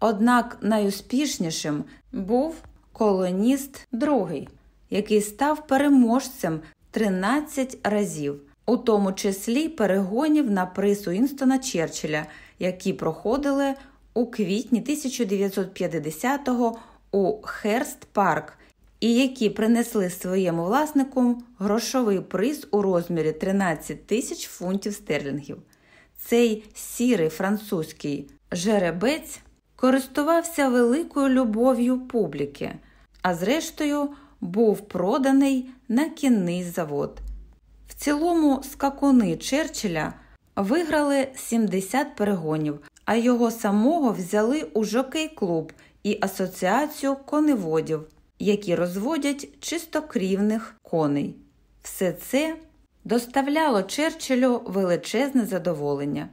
Однак найуспішнішим був колоніст другий, який став переможцем 13 разів, у тому числі перегонів на приз Уінстона Черчилля, які проходили у квітні 1950-го у Херст Парк, і які принесли своєму власнику грошовий приз у розмірі 13 тисяч фунтів стерлінгів. Цей сірий французький жеребець користувався великою любов'ю публіки, а зрештою був проданий на кінний завод. В цілому скакуни Черчилля виграли 70 перегонів, а його самого взяли у жокей клуб і асоціацію коневодів, які розводять чистокрівних коней. Все це доставляло Черчиллю величезне задоволення.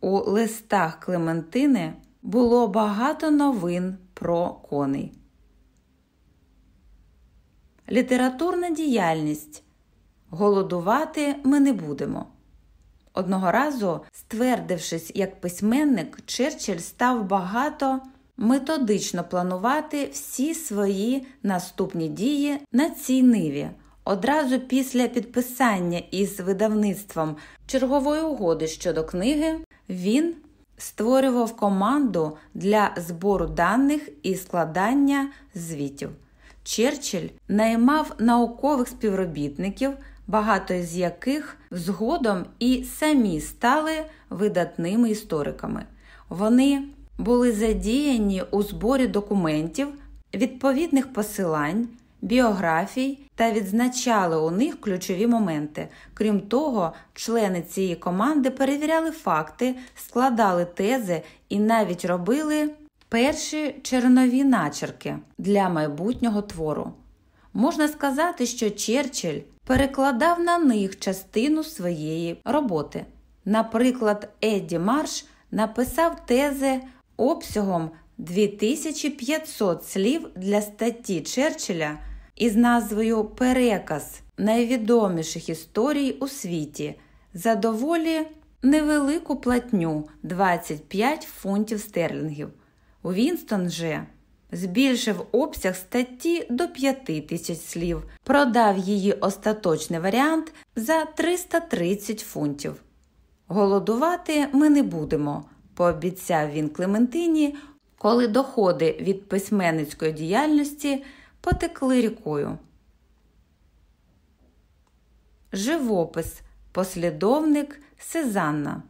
У листах Клементини було багато новин про коней. Літературна діяльність. Голодувати ми не будемо. Одного разу, ствердившись як письменник, Черчилль став багато методично планувати всі свої наступні дії на цій ниві. Одразу після підписання із видавництвом чергової угоди щодо книги він створював команду для збору даних і складання звітів. Черчилль наймав наукових співробітників, багато з яких згодом і самі стали видатними істориками. Вони були задіяні у зборі документів, відповідних посилань, біографій та відзначали у них ключові моменти. Крім того, члени цієї команди перевіряли факти, складали тези і навіть робили перші чернові начерки для майбутнього твору. Можна сказати, що Черчилль перекладав на них частину своєї роботи. Наприклад, Едді Марш написав тези обсягом 2500 слів для статті Черчилля із назвою Переказ найвідоміших історій у світі за доволі невелику платню 25 фунтів стерлінгів. Вінстон же збільшив обсяг статті до 5 тисяч слів, продав її остаточний варіант за 330 фунтів. Голодувати ми не будемо, пообіцяв він Клементині, коли доходи від письменницької діяльності потекли рікою. Живопис, послідовник Сезанна.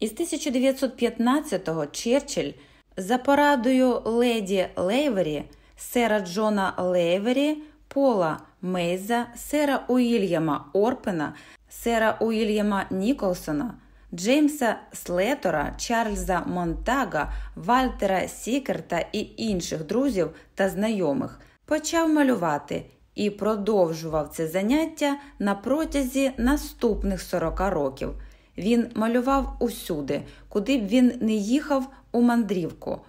Із 1915-го Черчилль за порадою леді Лейвері, сера Джона Лейвері, Пола Мейза, сера Уільяма Орпена, сера Уільяма Ніколсона, Джеймса Слетора, Чарльза Монтага, Вальтера Сікерта і інших друзів та знайомих почав малювати і продовжував це заняття на протязі наступних 40 років. Він малював усюди, куди б він не їхав у мандрівку,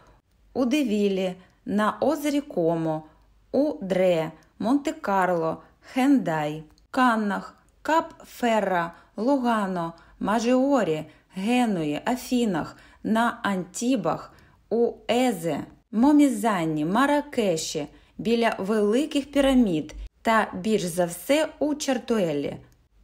у Девілі, на озері Комо, у Дре, Монте-Карло, Хендай, Каннах, Кап Ферра, Лугано, Мажеорі, Генуї, Афінах, на Антібах, у Езе, Момізанні, Маракеші, біля великих пірамід та більш за все у Чартуелі.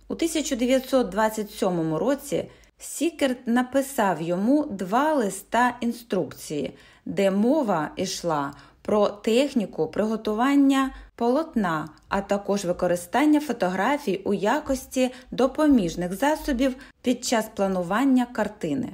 У 1927 році Сікерт написав йому два листа інструкції, де мова йшла про техніку приготування полотна, а також використання фотографій у якості допоміжних засобів під час планування картини.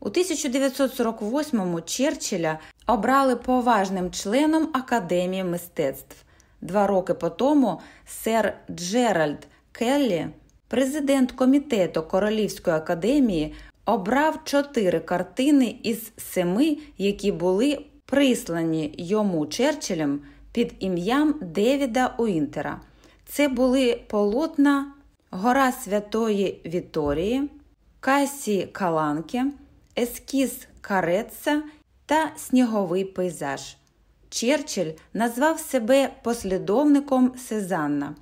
У 1948-му Черчилля обрали поважним членом Академії мистецтв. Два роки по тому сер Джеральд Келлі, президент комітету Королівської академії, обрав чотири картини із семи, які були прислані йому Черчиллем під ім'ям Девіда Уінтера. Це були полотна Гора Святої Віторії, Касі Каланки, Ескіз Кареца та Сніговий пейзаж. Черчилль назвав себе послідовником Сезанна.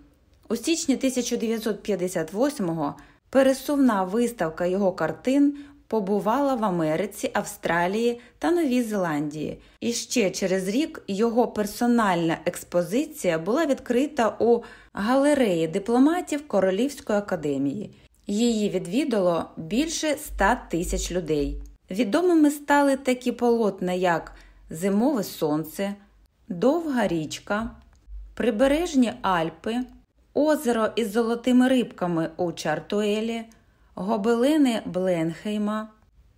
У січні 1958-го пересувна виставка його картин побувала в Америці, Австралії та Новій Зеландії. І ще через рік його персональна експозиція була відкрита у галереї дипломатів Королівської академії. Її відвідало більше ста тисяч людей. Відомими стали такі полотна, як Зимове сонце, Довга річка, Прибережні Альпи, Озеро із золотими рибками у Чартуелі, Гобелени Бленхейма,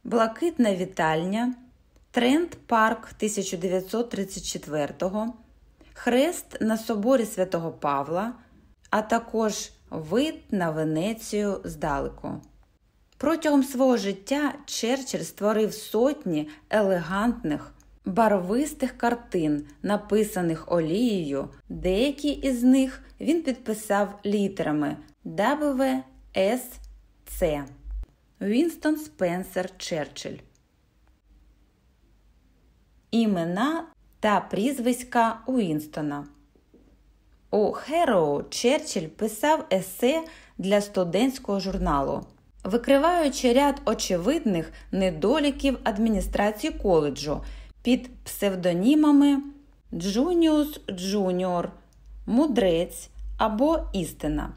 Блакитна вітальня, Тренд Парк 1934, Хрест на соборі Святого Павла, а також вид на Венецію здалеку. Протягом свого життя Черчилль створив сотні елегантних, барвистих картин, написаних олією, деякі із них він підписав літерами W, S, C. Вінстон Спенсер Черчилль. Імена та прізвиська Уінстона. У Хероу Черчилль писав есе для студентського журналу, викриваючи ряд очевидних недоліків адміністрації коледжу під псевдонімами Джуніус Джуніор, Мудрець або Істина.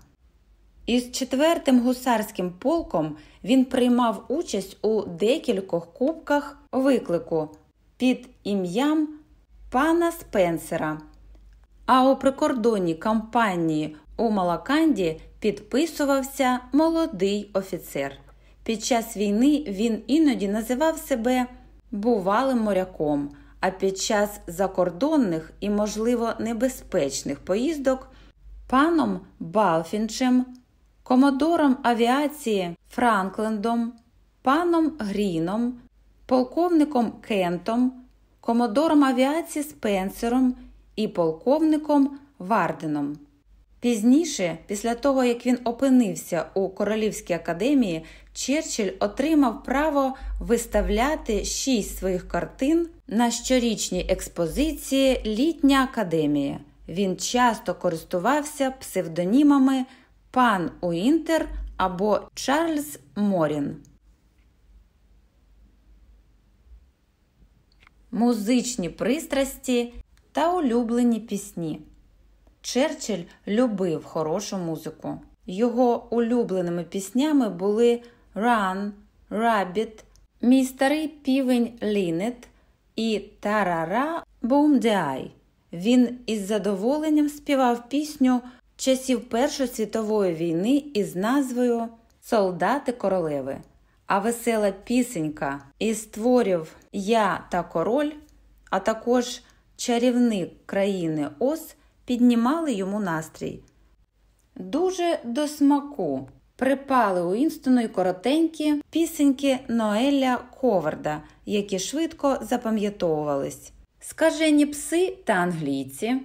Із четвертим гусарським полком він приймав участь у декількох кубках виклику під ім'ям пана Спенсера. А у прикордонній кампанії у Малаканді підписувався молодий офіцер. Під час війни він іноді називав себе бувалим моряком, а під час закордонних і, можливо, небезпечних поїздок паном Балфінчем, комодором авіації Франклендом, паном Гріном, полковником Кентом, комодором авіації Спенсером і полковником Варденом. Пізніше, після того як він опинився у Королівській академії, Черчилль отримав право виставляти шість своїх картин на щорічній експозиції Літня академія. Він часто користувався псевдонімами Пан Уінтер або Чарльз Морін. Музичні пристрасті та улюблені пісні. Черчилль любив хорошу музику. Його улюбленими піснями були Run, Rabbit, Мій старий півень Лінет і Тарара Бумдеай. Він із задоволенням співав пісню часів Першої світової війни із назвою Солдати королеви. А весела пісенька із творів Я та король, а також чарівник країни Ос піднімали йому настрій. Дуже до смаку припали Уінстону й коротенькі пісеньки Ноеля Коварда, які швидко запам'ятовувались. Скажені пси та англійці,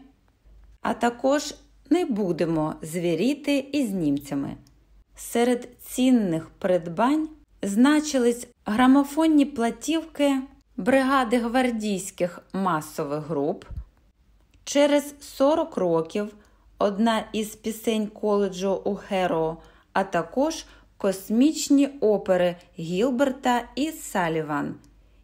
а також не будемо звіріти із німцями. Серед цінних придбань значились грамофонні платівки бригади гвардійських масових груп. Через 40 років одна із пісень коледжу у Херо, а також космічні опери Гілберта і Саліван.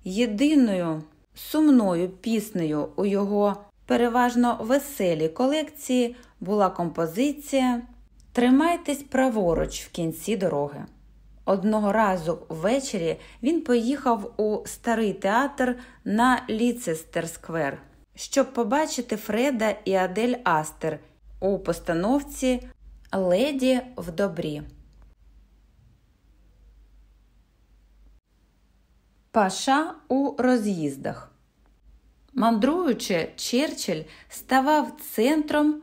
Єдиною сумною піснею у його переважно веселій колекції була композиція Тримайтесь праворуч в кінці дороги. Одного разу ввечері він поїхав у старий театр на Ліцестер Сквер, щоб побачити Фреда і Адель Астер у постановці Леді в добрі. Паша у роз'їздах. Мандруючи, Черчилль ставав центром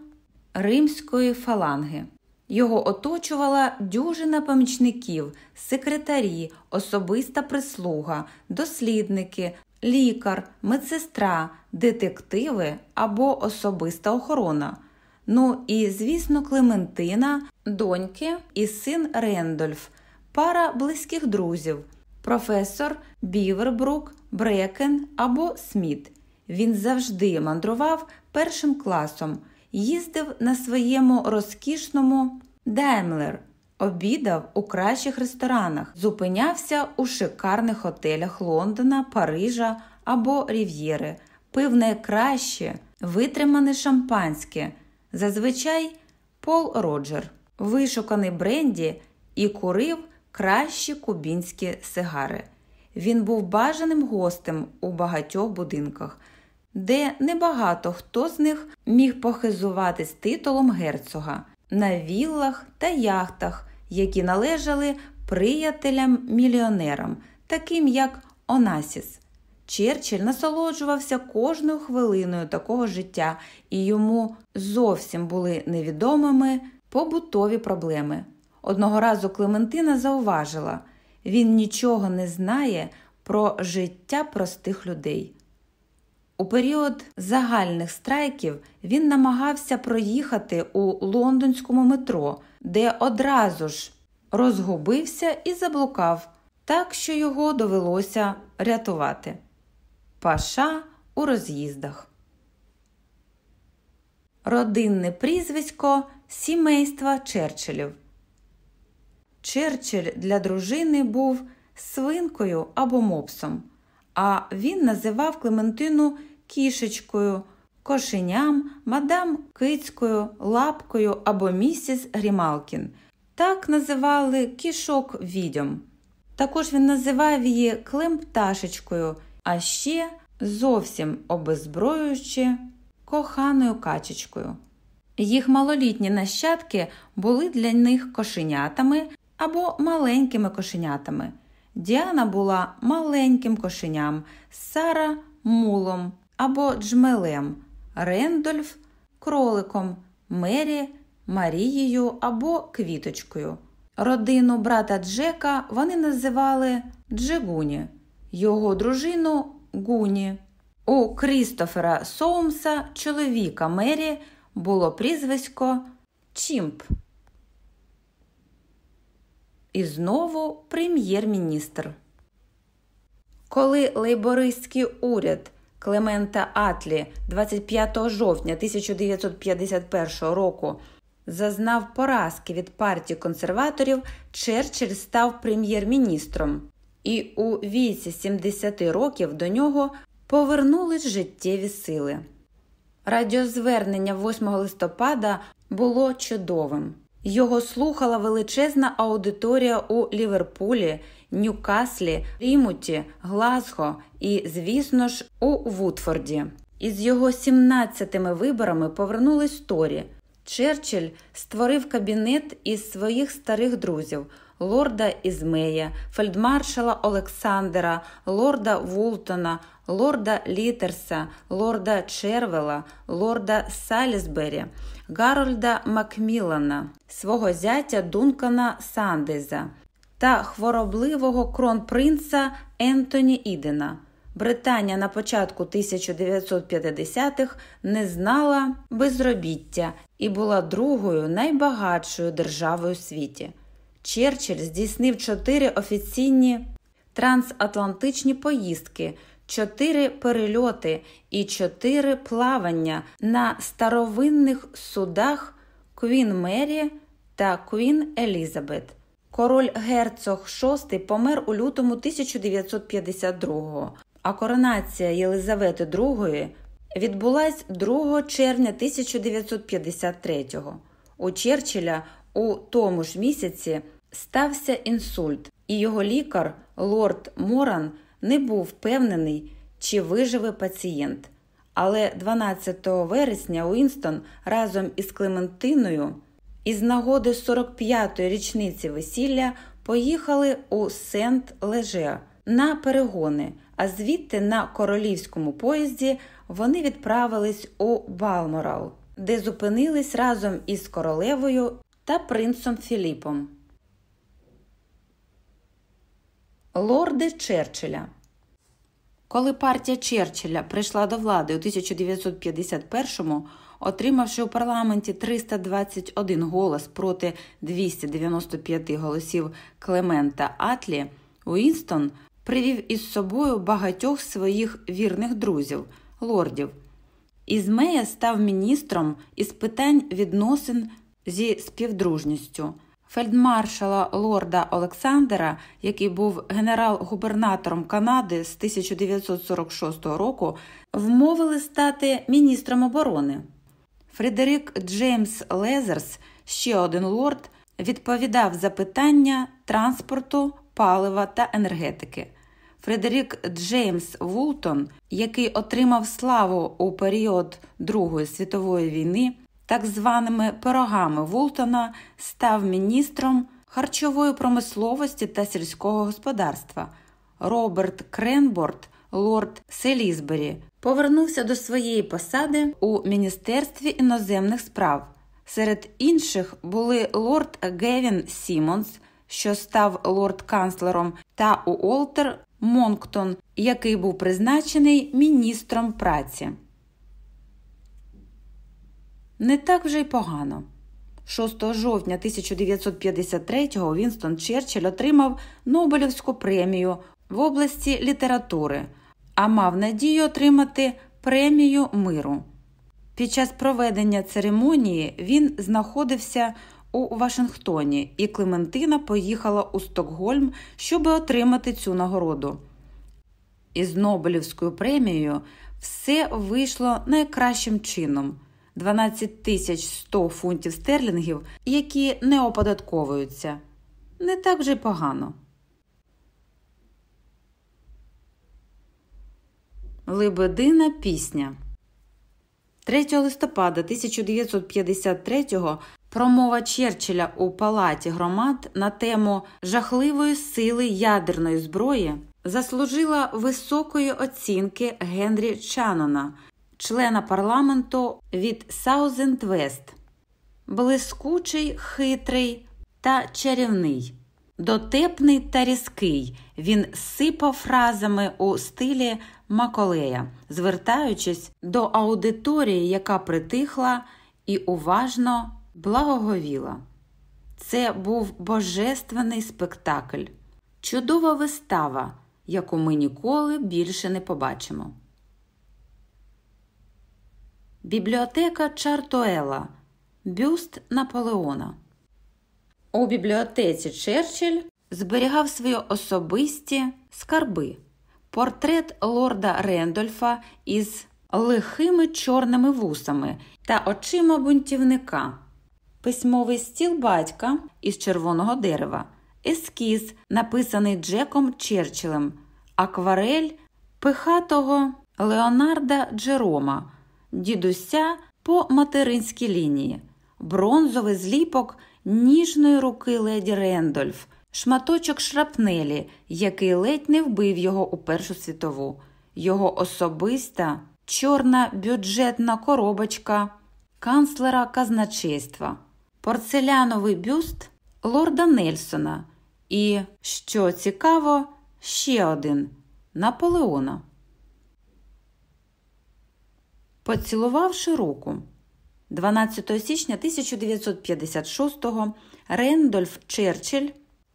римської фаланги. Його оточувала дюжина помічників, секретарі, особиста прислуга, дослідники, лікар, медсестра, детективи або особиста охорона. Ну і, звісно, Клементина, доньки і син Рендольф, пара близьких друзів, професор Бівербрук, Брекен або Сміт. Він завжди мандрував першим класом, їздив на своєму розкішному Даймлер, обідав у кращих ресторанах, зупинявся у шикарних готелях Лондона, Парижа або Рів'єри, пив найкраще, витримане шампанське, зазвичай Пол Роджер, вишуканий бренді і курив кращі кубінські сигари. Він був бажаним гостем у багатьох будинках, де небагато хто з них міг похизуватись титулом герцога. На віллах та яхтах, які належали приятелям-мільйонерам, таким як Онасіс. Черчилль насолоджувався кожною хвилиною такого життя, і йому зовсім були невідомими побутові проблеми. Одного разу Клементина зауважила він нічого не знає про життя простих людей. У період загальних страйків він намагався проїхати у лондонському метро, де одразу ж розгубився і заблукав, так що його довелося рятувати. Паша у роз'їздах. Родинне прізвисько сімейства Черчиллів. Черчилль для дружини був свинкою або мопсом, а він називав Клементину кішечкою, кошеням, мадам кицькою, лапкою або місіс Грімалкін. Так називали кішок відьом. Також він називав її клемпташечкою, а ще зовсім обезброюючи коханою качечкою. Їх малолітні нащадки були для них кошенятами або маленькими кошенятами. Діана була маленьким кошеням, Сара мулом або джмелем, Рендольф кроликом, Мері Марією або квіточкою. Родину брата Джека вони називали Джегуні, його дружину Гуні. У Крістофера Соумса, чоловіка Мері, було прізвисько Чімп. І знову прем'єр-міністр. Коли лейбористський уряд Клемента Атлі 25 жовтня 1951 року зазнав поразки від партії консерваторів, Черчилль став прем'єр-міністром, і у віці 70 років до нього повернулись життєві сили. Радіозвернення 8 листопада було чудовим. Його слухала величезна аудиторія у Ліверпулі, Ньюкаслі, Рімуті, Глазго і, звісно ж, у Вудфорді. Із його 17-ми виборами повернулись Торі. Черчилль створив кабінет із своїх старих друзів лорда Ізмея, фельдмаршала Олександера, лорда Вултона, лорда Літерса, лорда Червела, лорда Салісбері, Гарольда Макмілана, свого зятя Дункана Сандеза та хворобливого кронпринца Ентоні Ідена. Британія на початку 1950-х не знала безробіття і була другою найбагатшою державою у світі. Черчилль здійснив чотири офіційні трансатлантичні поїздки, чотири перельоти і чотири плавання на старовинних судах Квін Мері та Квін Елізабет. Король герцог VI помер у лютому 1952-го, а коронація Єлизавети II відбулась 2 червня 1953-го. У Черчилля у тому ж місяці стався інсульт, і його лікар, лорд Моран, не був впевнений, чи виживе пацієнт. Але 12 вересня Уінстон разом із Клементиною із нагоди 45-ї річниці весілля поїхали у Сент Леже на перегони, а звідти на королівському поїзді вони відправились у Балморал, де зупинились разом із королевою та принцом Філіпом. Лорди Черчилля Коли партія Черчилля прийшла до влади у 1951-му, отримавши у парламенті 321 голос проти 295 голосів Клемента Атлі, Уінстон привів із собою багатьох своїх вірних друзів, лордів. Ізмея став міністром із питань відносин зі співдружністю. фельдмаршала лорда Олександера, який був генерал-губернатором Канади з 1946 року, вмовили стати міністром оборони. Фредерік Джеймс Лезерс, ще один лорд, відповідав за питання транспорту, палива та енергетики. Фредерік Джеймс Вултон, який отримав славу у період Другої світової війни, так званими пирогами Вултона, став міністром харчової промисловості та сільського господарства. Роберт Кренборд, лорд Селізбері, повернувся до своєї посади у Міністерстві іноземних справ. Серед інших були лорд Гевін Сімонс, що став лорд-канцлером, та Уолтер Монктон, який був призначений міністром праці. Не так вже й погано. 6 жовтня 1953-го Вінстон Черчилль отримав Нобелівську премію в області літератури, а мав надію отримати премію миру. Під час проведення церемонії він знаходився у Вашингтоні, і Клементина поїхала у Стокгольм, щоб отримати цю нагороду. Із Нобелівською премією все вийшло найкращим чином. 12 тисяч 100 фунтів стерлінгів, які не оподатковуються. Не так вже й погано. Лебедина пісня 3 листопада 1953-го промова Черчилля у Палаті громад на тему жахливої сили ядерної зброї заслужила високої оцінки Генрі Чанона – члена парламенту від Саузенд-Вест. блискучий, хитрий та чарівний, дотепний та різкий. Він сипав фразами у стилі Маколея, звертаючись до аудиторії, яка притихла і уважно благоговіла. Це був божественний спектакль, чудова вистава, яку ми ніколи більше не побачимо. Бібліотека Чартуела. Бюст Наполеона. У бібліотеці Черчилль зберігав свої особисті скарби, портрет лорда Рендольфа із лихими чорними вусами та очима бунтівника, письмовий стіл батька із червоного дерева, ескіз, написаний Джеком Черчиллем, акварель пихатого Леонарда Джерома. Дідуся по материнській лінії, бронзовий зліпок ніжної руки леді Рендольф, шматочок шрапнелі, який ледь не вбив його у Першу світову, його особиста чорна бюджетна коробочка канцлера казначейства, порцеляновий бюст лорда Нельсона і, що цікаво, ще один Наполеона. Поцілувавши руку. 12 січня 1956-го Рендольф Черчилль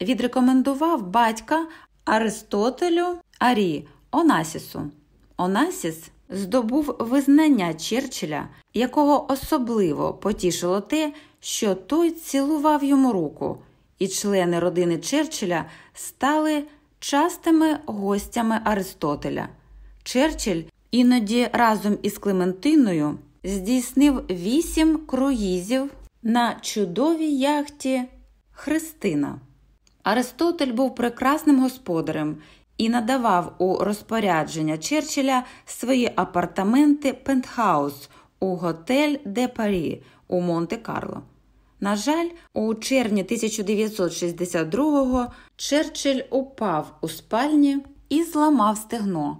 відрекомендував батька Аристотелю Арі Онасісу. Онасіс здобув визнання Черчилля, якого особливо потішило те, що той цілував йому руку, і члени родини Черчилля стали частими гостями Аристотеля. Черчилль Іноді разом із Клементиною здійснив вісім круїзів на чудовій яхті Христина. Аристотель був прекрасним господарем і надавав у розпорядження Черчилля свої апартаменти Пентхаус у готель де Парі у Монте-Карло. На жаль, у червні 1962-го Черчилль упав у спальні і зламав стегно.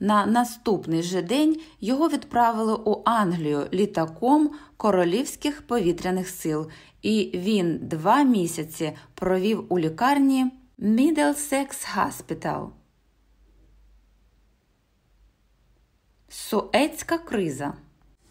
На наступний же день його відправили у Англію літаком королівських повітряних сил, і він два місяці провів у лікарні Middlesex Hospital. Суецька криза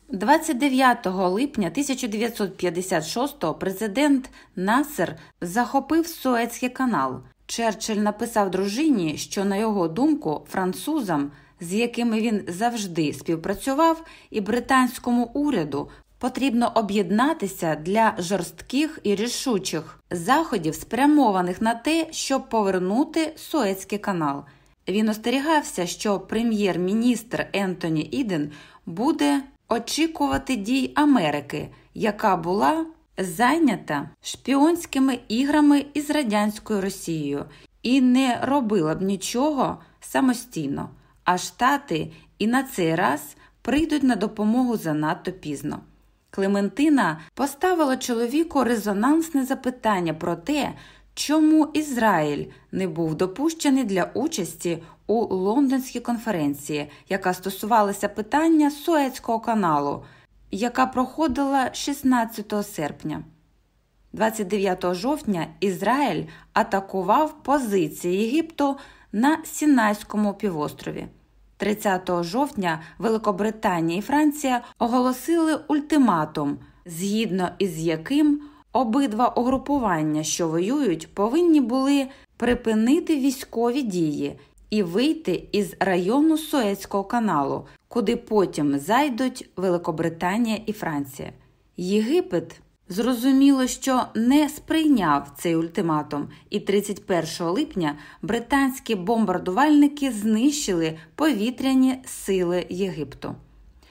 29 липня 1956-го президент Насер захопив Суецький канал. Черчилль написав дружині, що, на його думку, французам з якими він завжди співпрацював, і британському уряду потрібно об'єднатися для жорстких і рішучих заходів, спрямованих на те, щоб повернути Суецький канал. Він остерігався, що прем'єр-міністр Ентоні Іден буде очікувати дій Америки, яка була зайнята шпіонськими іграми із радянською Росією і не робила б нічого самостійно, а Штати і на цей раз прийдуть на допомогу занадто пізно. Клементина поставила чоловіку резонансне запитання про те, чому Ізраїль не був допущений для участі у лондонській конференції, яка стосувалася питання Суецького каналу, яка проходила 16 серпня. 29 жовтня Ізраїль атакував позиції Єгипту на Сінайському півострові. 30 жовтня Великобританія і Франція оголосили ультиматум, згідно із яким обидва угрупування, що воюють, повинні були припинити військові дії і вийти із району Суецького каналу, куди потім зайдуть Великобританія і Франція. Єгипет Зрозуміло, що не сприйняв цей ультиматум, і 31 липня британські бомбардувальники знищили повітряні сили Єгипту.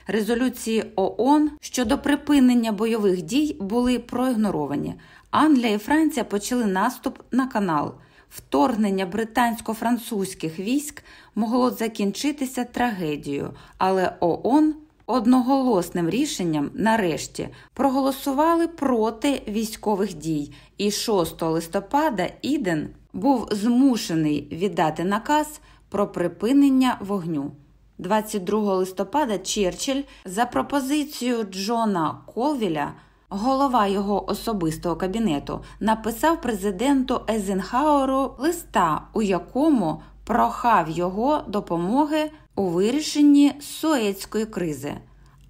Резолюції ООН щодо припинення бойових дій були проігноровані. Англія і Франція почали наступ на канал. Вторгнення британсько-французьких військ могло закінчитися трагедією, але ООН одноголосним рішенням нарешті проголосували проти військових дій, і 6 листопада Іден був змушений віддати наказ про припинення вогню. 22 листопада Черчилль за пропозицією Джона Колвіля, голова його особистого кабінету, написав президенту Езенхауеру листа, у якому прохав його допомоги у вирішенні Суецької кризи.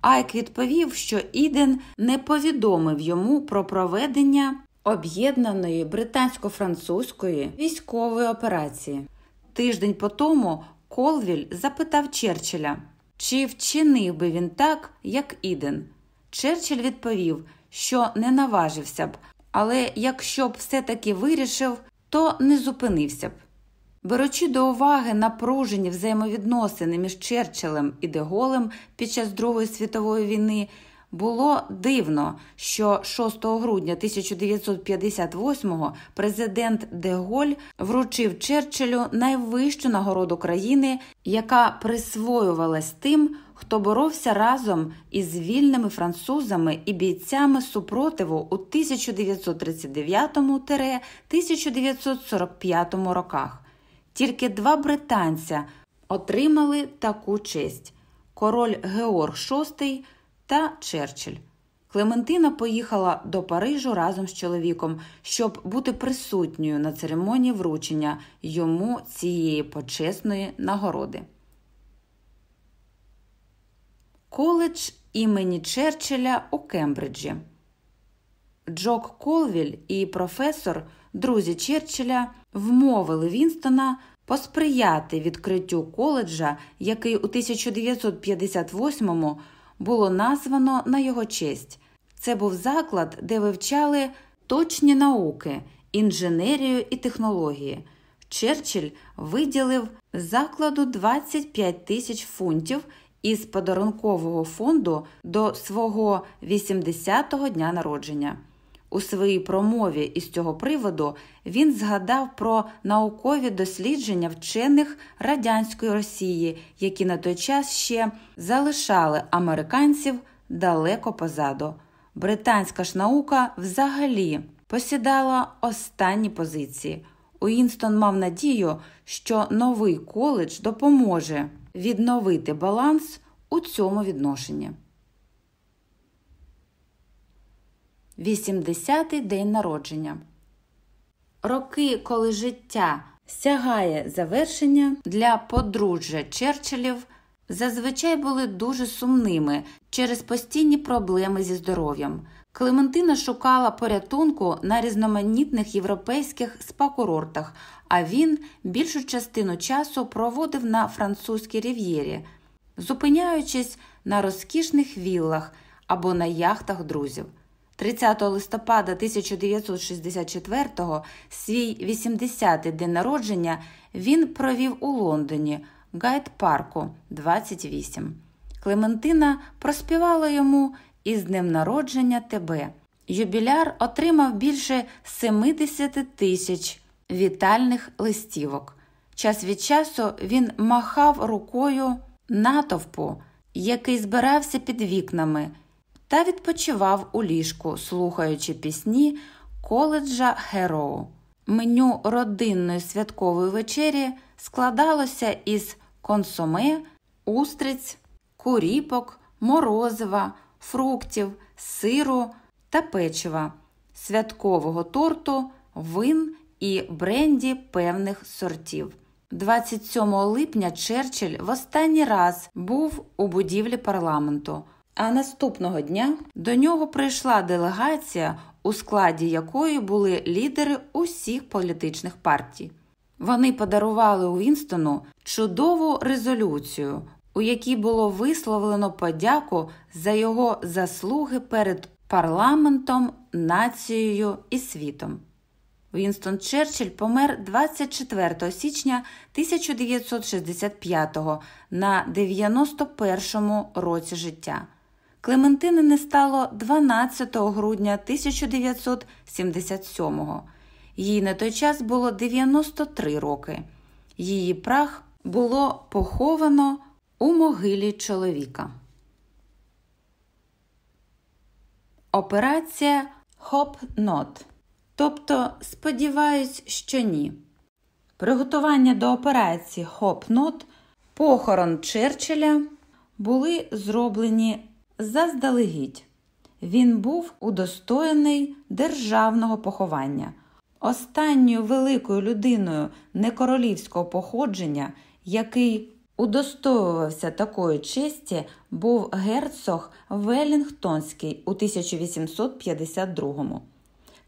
Айк відповів, що Іден не повідомив йому про проведення об'єднаної британсько-французької військової операції. Тиждень по тому Колвіль запитав Черчилля, чи вчинив би він так, як Іден. Черчилль відповів, що не наважився б, але якщо б все таки вирішив, то не зупинився б. Беручи до уваги напружені взаємовідносини між Черчиллем і Деголем під час Другої світової війни, було дивно, що 6 грудня 1958-го президент Деголь вручив Черчиллю найвищу нагороду країни, яка присвоювалась тим, хто боровся разом із вільними французами і бійцями супротиву у 1939-1945 роках. Тільки два британця отримали таку честь король Георг VI та Черчилль. Клементина поїхала до Парижу разом з чоловіком, щоб бути присутньою на церемонії вручення йому цієї почесної нагороди. Коледж імені Черчилля у Кембриджі. Джок Колвіль і професор, друзі Черчилля, вмовили Вінстона посприяти відкриттю коледжа, який у 1958-му було названо на його честь. Це був заклад, де вивчали точні науки, інженерію і технології. Черчилль виділив закладу 25 тисяч фунтів із подарункового фонду до свого 80-го дня народження. У своїй промові із цього приводу він згадав про наукові дослідження вчених радянської Росії, які на той час ще залишали американців далеко позаду. Британська ж наука взагалі посідала останні позиції. Уінстон мав надію, що новий коледж допоможе відновити баланс у цьому відношенні. 80-й день народження. Роки, коли життя сягає завершення для подружжя Черчиллів, зазвичай були дуже сумними через постійні проблеми зі здоров'ям. Клементина шукала порятунку на різноманітних європейських спа-курортах, а він більшу частину часу проводив на французькій рів'єрі, зупиняючись на розкішних віллах або на яхтах друзів. 30 листопада 1964-го, свій 80-й день народження, він провів у Лондоні, Гайд Парку 28. Клементина проспівала йому із днем народження тебе. Юбіляр отримав більше 70 тисяч вітальних листівок. Час від часу він махав рукою натовпу, який збирався під вікнами, та відпочивав у ліжку, слухаючи пісні коледжа Хероу. Меню родинної святкової вечері складалося із консоме, устриць, куріпок, морозива, фруктів, сиру та печива, святкового торту, вин і бренді певних сортів. 27 липня Черчилль в останній раз був у будівлі парламенту, а наступного дня до нього прийшла делегація, у складі якої були лідери усіх політичних партій. Вони подарували Уінстону чудову резолюцію, у якій було висловлено подяку за його заслуги перед парламентом, нацією і світом. Вінстон Черчилль помер 24 січня 1965-го на 91-му році життя. Клементини не стало 12 грудня 1977-го. Їй на той час було 93 роки. Її прах було поховано у могилі чоловіка. Операція Hope Not. Тобто, сподіваюсь, що ні. Приготування до операції Hope Not, похорон Черчилля були зроблені заздалегідь. Він був удостоєний державного поховання. Останньою великою людиною не королівського походження, який удостоювався такої честі, був герцог Велінгтонський у 1852-му.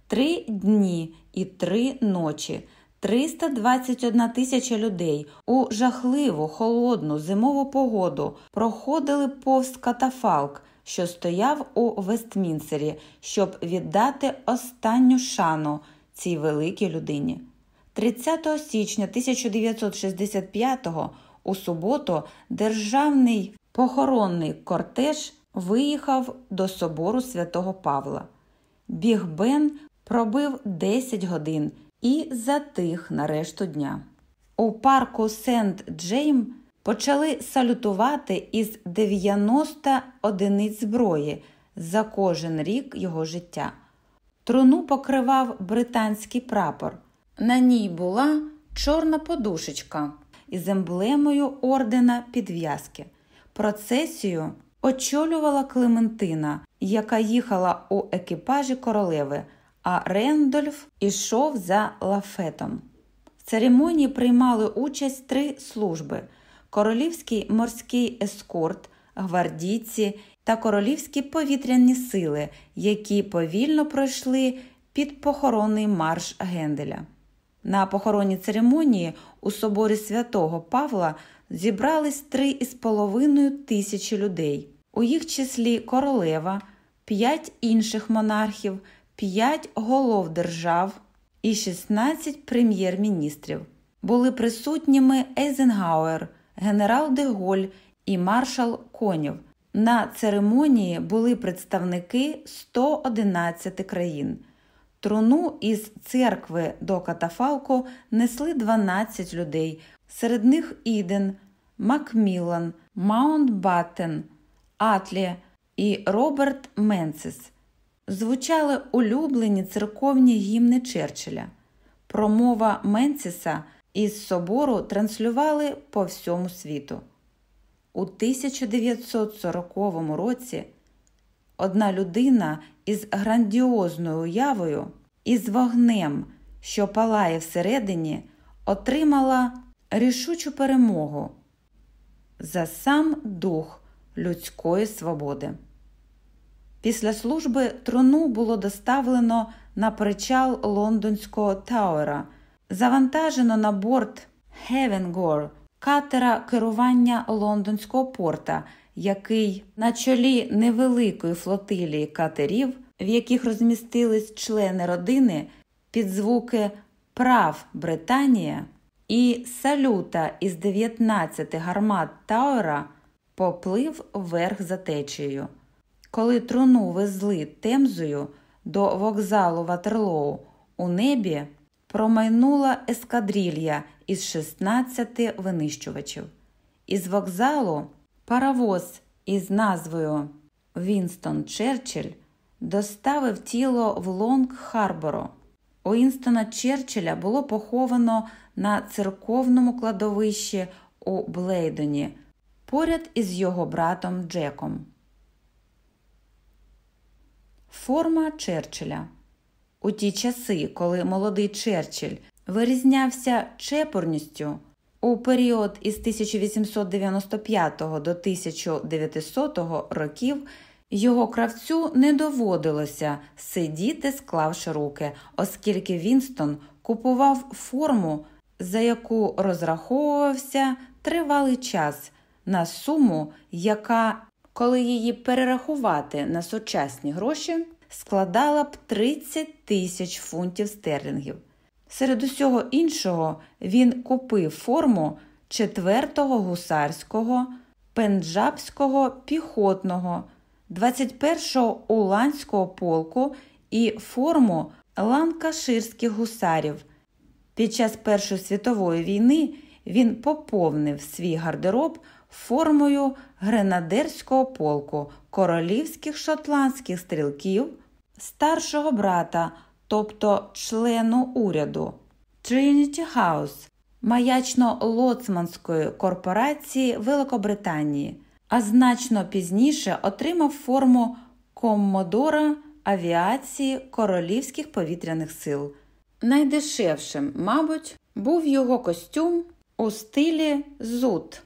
Три дні і три ночі. 321 тисяча людей у жахливу холодну зимову погоду проходили повз катафалк, що стояв у Вестмінсері, щоб віддати останню шану цій великій людині. 30 січня 1965-го у суботу державний похоронний кортеж виїхав до собору святого Павла. Біг Бен пробив 10 годин і затих на решту дня. У парку Сент Джейм почали салютувати із 90 одиниць зброї за кожен рік його життя. Труну покривав британський прапор. На ній була чорна подушечка із емблемою ордена підв'язки. Процесію очолювала Клементина, яка їхала у екіпажі королеви, а Рендольф ішов за лафетом. В церемонії приймали участь три служби: королівський морський ескорт, гвардійці та королівські повітряні сили, які повільно пройшли під похоронний марш Генделя. На похоронній церемонії у соборі святого Павла зібрались три із половиною тисячі людей, у їх числі королева, п'ять інших монархів, п'ять голов держав і 16 прем'єр-міністрів. Були присутніми Ейзенгауер, генерал де Голь і маршал Конів. На церемонії були представники 111 країн. Труну із церкви до катафалку несли 12 людей, серед них Іден, Макміллан, Маунтбаттен, Атлі і Роберт Менцис. Звучали улюблені церковні гімни Черчилля. Промова Менциса із собору транслювали по всьому світу. У 1940 році одна людина із грандіозною уявою, із вогнем, що палає всередині, отримала рішучу перемогу за сам дух людської свободи. Після служби труну було доставлено на причал лондонського Тауера, завантажено на борт Хевенгор, катера керування лондонського порта, який на чолі невеликої флотилії катерів, в яких розмістились члени родини під звуки Прав Британія і салюта із 19 гармат Тауера поплив вверх за течією. Коли труну везли темзою до вокзалу Ватерлоу у небі промайнула ескадрилья із 16 винищувачів. Із вокзалу паровоз із назвою Вінстон Черчилль доставив тіло в Лонг Ханборо. Уінстона Черчилля було поховано на церковному кладовищі у Блейдоні поряд із його братом Джеком. Форма Черчилля. У ті часи, коли молодий Черчилль вирізнявся чепурністю, у період із 1895 до 1900 років його кравцю не доводилося сидіти, склавши руки, оскільки Вінстон купував форму, за яку розраховувався тривалий час на суму, яка, коли її перерахувати на сучасні гроші, складала б 30 тисяч фунтів стерлінгів. Серед усього іншого він купив форму 4-го гусарського, пенджабського піхотного, 21-го уланського полку і форму ланкаширських гусарів. Під час Першої світової війни він поповнив свій гардероб формою гренадерського полку королівських шотландських стрілків, старшого брата, тобто члену уряду Trinity House, маячно-лоцманської корпорації Великобританії, а значно пізніше отримав форму коммодора авіації Королівських повітряних сил. Найдешевшим, мабуть, був його костюм у стилі зуд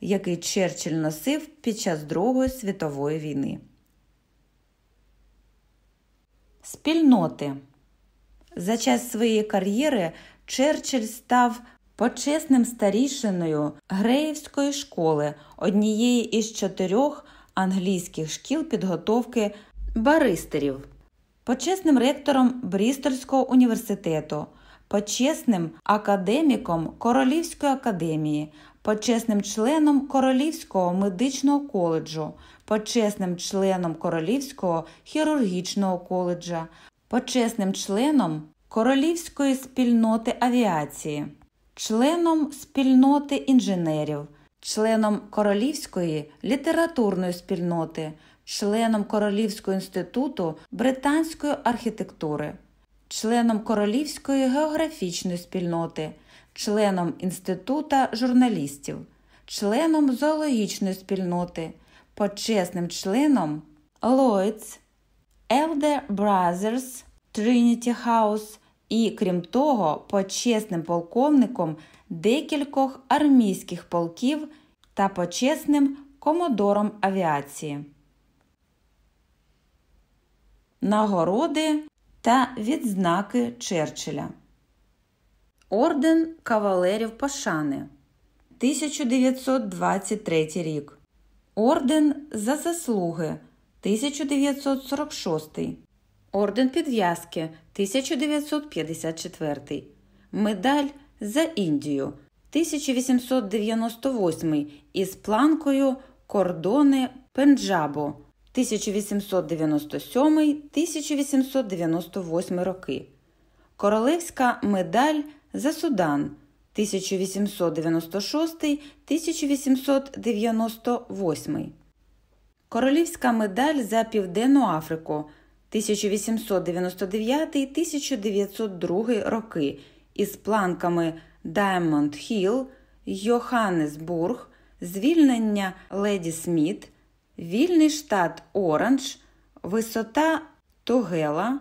який Черчилль носив під час Другої світової війни. Спільноти за час своєї кар'єри Черчилль став почесним старішиною Греївської школи, однієї із чотирьох англійських шкіл підготовки баристерів, почесним ректором Брістольського університету, почесним академіком Королівської академії, почесним членом Королівського медичного коледжу, почесним членом Королівського хірургічного коледжа, почесним членом Королівської спільноти авіації, членом спільноти інженерів, членом Королівської літературної спільноти, членом Королівського інституту британської архітектури, членом Королівської географічної спільноти членом Інститута журналістів, членом зоологічної спільноти, почесним членом Lloyds, Elder Brothers, Trinity House і, крім того, почесним полковником декількох армійських полків та почесним комодором авіації. Нагороди та відзнаки Черчилля Орден Кавалерів Пошани 1923 рік. Орден за заслуги 1946. Орден підв'язки 1954. Медаль за Індію 1898 із планкою Кордони Пенджабу 1897 1898 роки. Королевська медаль за Судан 1896-1898. Королівська медаль за Південну Африку 1899-1902 роки із планками Даймонд Хілл, Йоханнесбург, звільнення Леді Сміт, Вільний штат Оранж, Висота Тогела,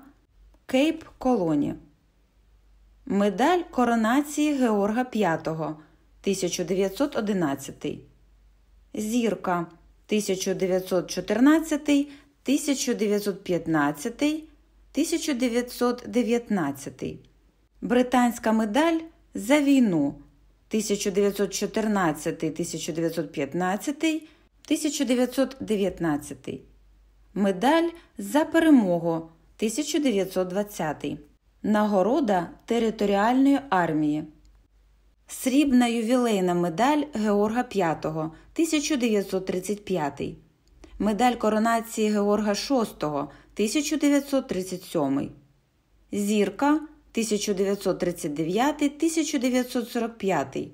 Кейп Колоні. Медаль коронації Георга V 1911. Зірка 1914, 1915, 1919. Британська медаль за війну 1914 1915, 1919. Медаль за перемогу 1920. Нагорода територіальної армії. Срібна ювілейна медаль Георга V 1935. Медаль коронації Георга VI 1937. Зірка 1939-1945.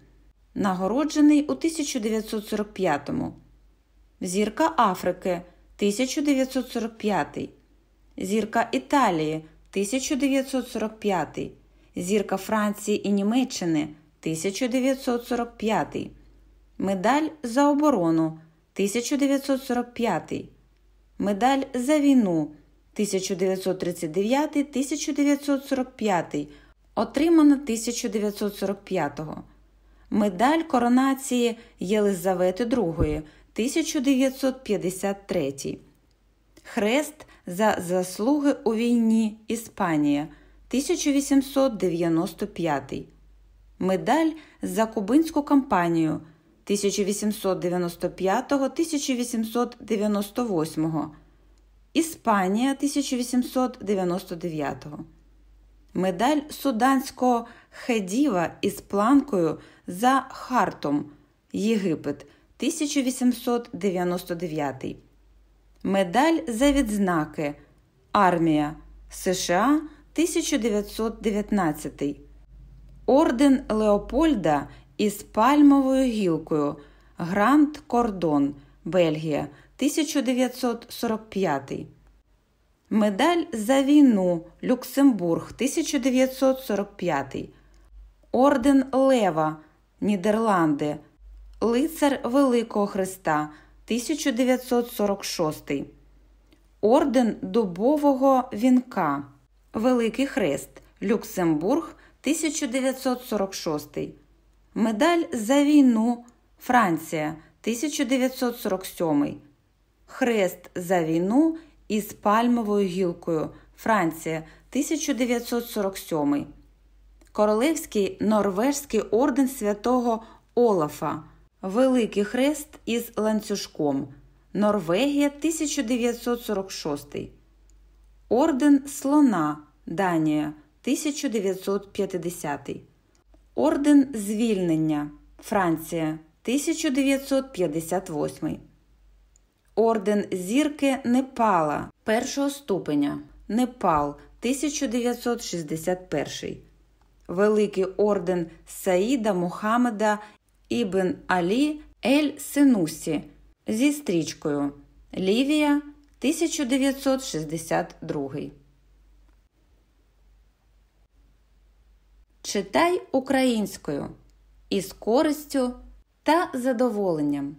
Нагороджений у 1945. Зірка Африки 1945. Зірка Італії 1945. Зірка Франції і Німеччини 1945. Медаль за оборону 1945. Медаль за війну 1939-1945. Отримана 1945-го. Медаль коронації Єлизавети II 1953. Хрест за заслуги у війні Іспанія 1895. Медаль за Кубинську кампанію 1895-1898. Іспанія 1899. Медаль суданського хедіва із планкою за Хартом Єгипет 1899. Медаль за відзнаки Армія США 1919. Орден Леопольда із пальмовою гілкою Гранд Кордон Бельгія 1945. Медаль за війну Люксембург 1945. Орден Лева Нідерланди. Лицар Великого Христа 1946. Орден Дубового Вінка. Великий Хрест Люксембург 1946. Медаль за війну Франція 1947. Хрест за війну із пальмовою гілкою Франція 1947. Королевський Норвежський орден святого Олафа. Великий хрест із ланцюжком. Норвегія 1946. Орден Слона Данія 1950. Орден Звільнення Франція 1958. Орден Зірки Непала першого ступеня Непал 1961. Великий орден Саїда Мухаммеда Ібн Алі Ель Синусі зі стрічкою Лівія 1962. Читай українською із користю та задоволенням.